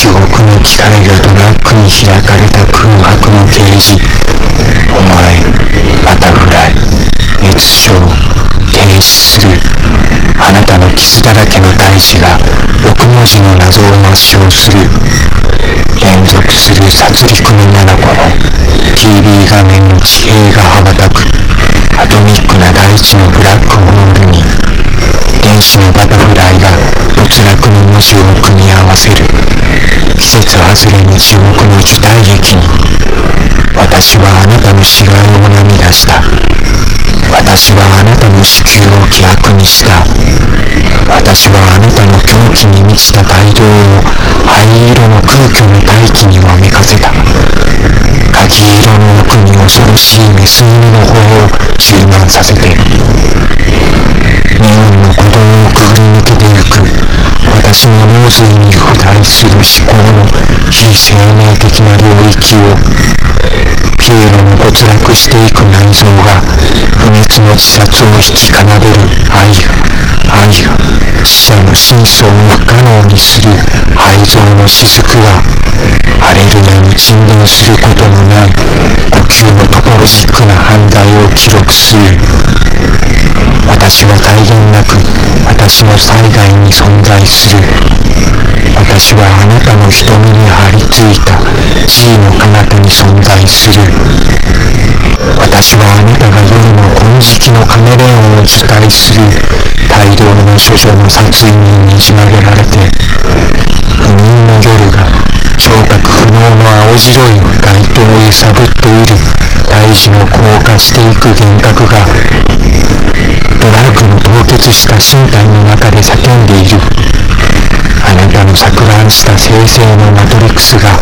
記憶の機械がドラッグに開かれた空白のケージお前バタフライ。熱症停止する。あなたの傷だらけの大地が6文字の謎を抹消する。連続する殺戮の7個の。TV 画面の地平が羽ばたく。アトミックな大地のブラックホールに。電子のバタフライが没落の文字を組み合わせる。外れに地獄の受胎劇に私はあなたの死骸を涙した。私はあなたの子宮を希薄にした。私はあなたの狂気に満ちた態度を灰色の空虚の大気にわめかせた。柿色の奥に恐ろしいメス犬の頬を充満させて。ネオンの鼓動をくぐり抜けてゆく。私の脳髄に腐敗する非生命的な領域をピエロの没落していく内臓が不滅の自殺を引き奏でる愛が愛が死者の真相を不可能にする廃像の雫がハレルヤに沈殿することのない呼吸のトポロジックな反対を記録する。私は際限なく私の災害に存在する。私はあなたの瞳存在する私はあなたが夜の金色のカメレオンを主体する大量の処女の殺意にねじ曲げられて不眠の夜が聴覚不能の青白い街灯を揺さぶっている大事の硬化していく幻覚がドラッグの凍結した身体の中で叫んでいるあなたの錯乱した生成のマトリックスが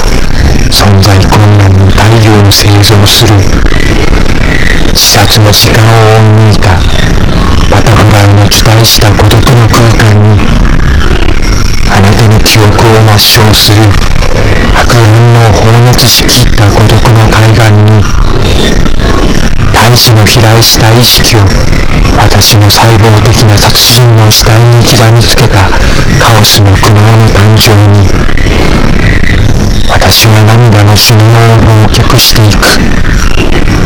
存在困難の太陽を製造する。自殺の時間を追い抜いたバタフライの期待した孤独の空間にあなたの記憶を抹消する。白雲の放熱しきった孤独の海岸に大地の飛来した意識を私の細胞的な殺人の死体に刻みつけたカオスの苦悩の誕生にの死ぬを忘却していく。